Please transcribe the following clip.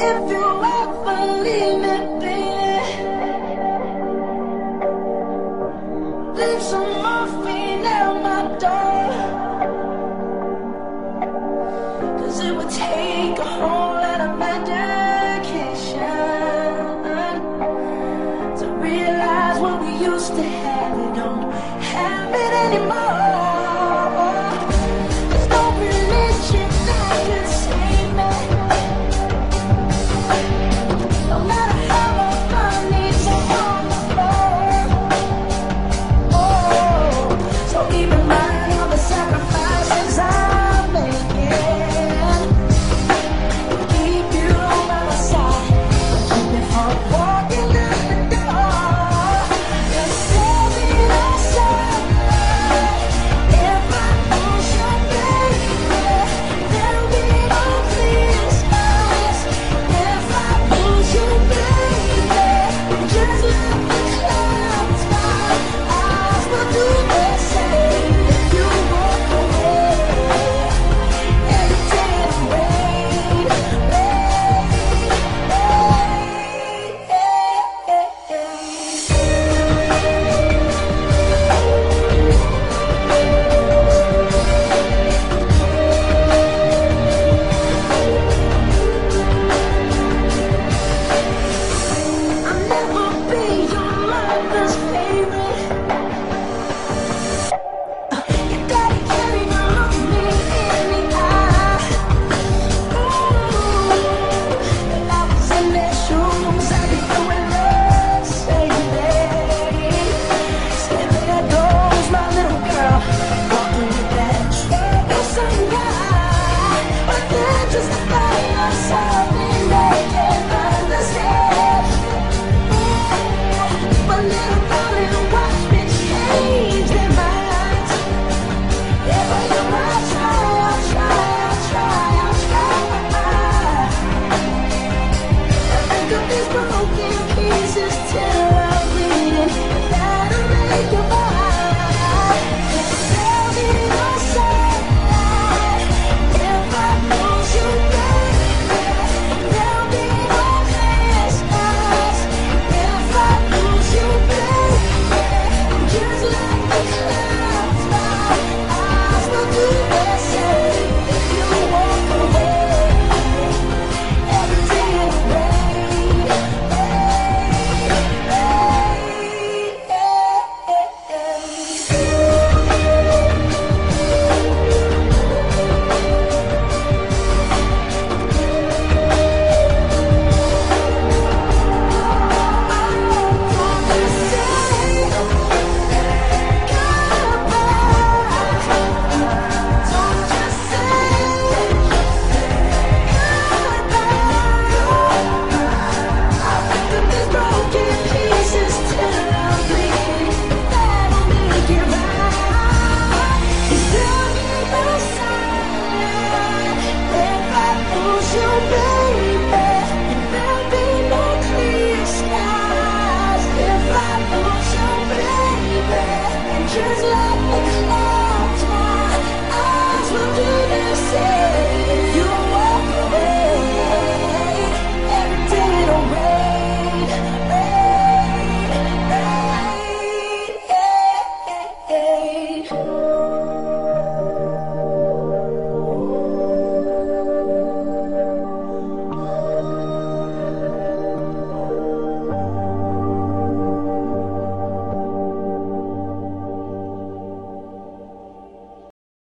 If you won't believe me, Leave some morphine at my door. Cause it would take a whole lot of medication To realize what we used to have. We don't have it anymore.